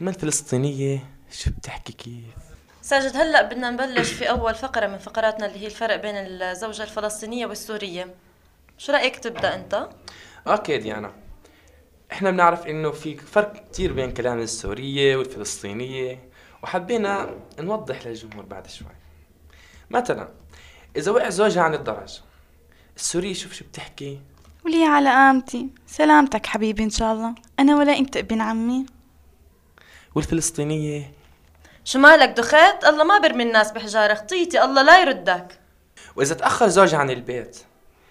ما الفلسطينية؟ شو بتحكي كيف؟ ساجد هلأ بدنا نبلش في أول فقرة من فقراتنا اللي هي الفرق بين الزوجة الفلسطينية والسورية. شو رأيك تبدأ أنت؟ أوكي ديانا. إحنا بنعرف إنه في فرق كتير بين كلام السورية والفلسطينية وحبينا نوضح للجمهور بعد شوي. مثلا إذا وقع زوجها عن الدرج السورية شوف شو بتحكي؟ ولي على قامتي. سلامتك حبيبي إن شاء الله. أنا ولا أنت ابن عمي. والفلسطينية. شو مالك دخيت؟ الله ما برمي الناس بحجارة خطيتي الله لا يردك. وإذا تأخر زوجها عن البيت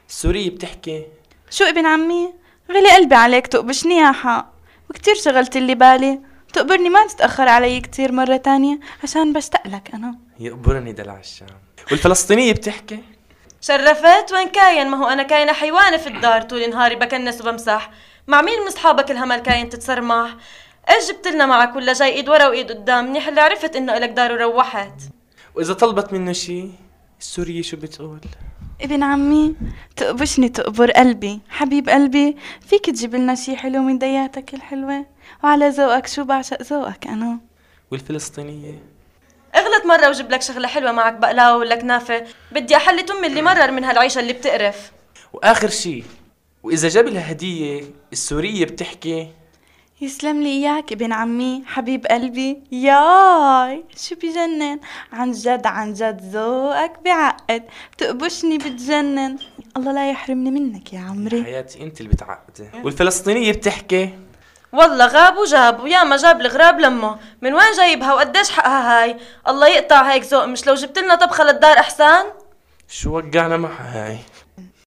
السورية بتحكي. شو ابن عمي؟ غلي قلبي عليك تقبشني يا حق وكتير شغلت اللي بالي. تقبرني ما تتأخر علي كتير مرة تانية عشان بشتاق لك أنا. يقبرني دلع الشام. والفلسطينية بتحكي. شرفت وين كاين؟ ما هو أنا كاينة حيوانة في الدار. طول نهاري بكنس وبمسح مع مين من أصحابك الهمل كاين تتسرمح إيش جبت لنا معك ولا جاي ايد ورا وايد قدام. منيح اللي عرفت إنه إلك دار وروحت. وإذا طلبت منه شي السورية شو بتقول؟ ابن عمي تقبشني تقبر قلبي. حبيب قلبي فيك تجيب لنا شي حلو من دياتك الحلوة؟ وعلى ذوقك شو بعشق ذوقك أنا؟ والفلسطينية؟ اغلط مرة وجيب لك شغلة حلوة معك بقلاوة ولا كنافة بدي أحلي امي اللي مرر من هالعيشة اللي بتقرف. وآخر شي وإذا جاب لها هدية السورية بتحكي يسلم لي إياك ابن عمي حبيب قلبي. ياي شو بجنن؟ عن جد عن جد ذوقك بعقد. تقبشني بتجنن. الله لا يحرمني منك يا عمري. حياتي أنت اللي بتعقدي. والفلسطينية بتحكي؟ والله غاب وجاب ويا ما جاب الغراب لمه. من وين جايبها وقديش حقها هاي؟ الله يقطع هيك ذوق. مش لو جبت لنا طبخة للدار أحسن؟ شو وقعنا معها هاي؟